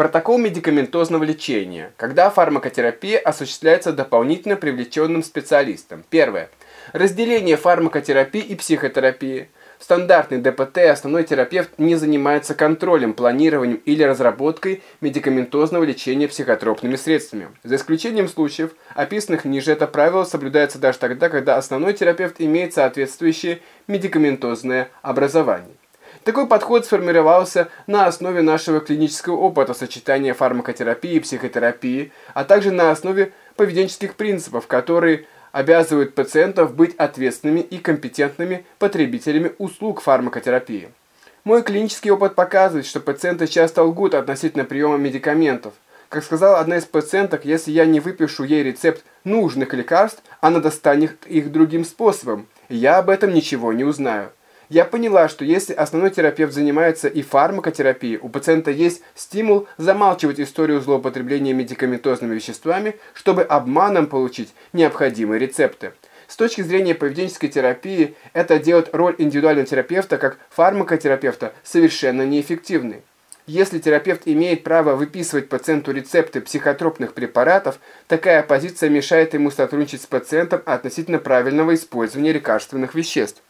Протокол медикаментозного лечения, когда фармакотерапия осуществляется дополнительно привлеченным специалистом. Первое. Разделение фармакотерапии и психотерапии. Стандартный ДПТ основной терапевт не занимается контролем, планированием или разработкой медикаментозного лечения психотропными средствами. За исключением случаев, описанных ниже, это правило соблюдается даже тогда, когда основной терапевт имеет соответствующее медикаментозное образование. Такой подход сформировался на основе нашего клинического опыта сочетания фармакотерапии и психотерапии, а также на основе поведенческих принципов, которые обязывают пациентов быть ответственными и компетентными потребителями услуг фармакотерапии. Мой клинический опыт показывает, что пациенты часто лгут относительно приема медикаментов. Как сказала одна из пациенток, если я не выпишу ей рецепт нужных лекарств, она достанет их другим способом, и я об этом ничего не узнаю. Я поняла, что если основной терапевт занимается и фармакотерапией, у пациента есть стимул замалчивать историю злоупотребления медикаментозными веществами, чтобы обманом получить необходимые рецепты. С точки зрения поведенческой терапии, это делает роль индивидуального терапевта как фармакотерапевта совершенно неэффективной. Если терапевт имеет право выписывать пациенту рецепты психотропных препаратов, такая позиция мешает ему сотрудничать с пациентом относительно правильного использования лекарственных веществ.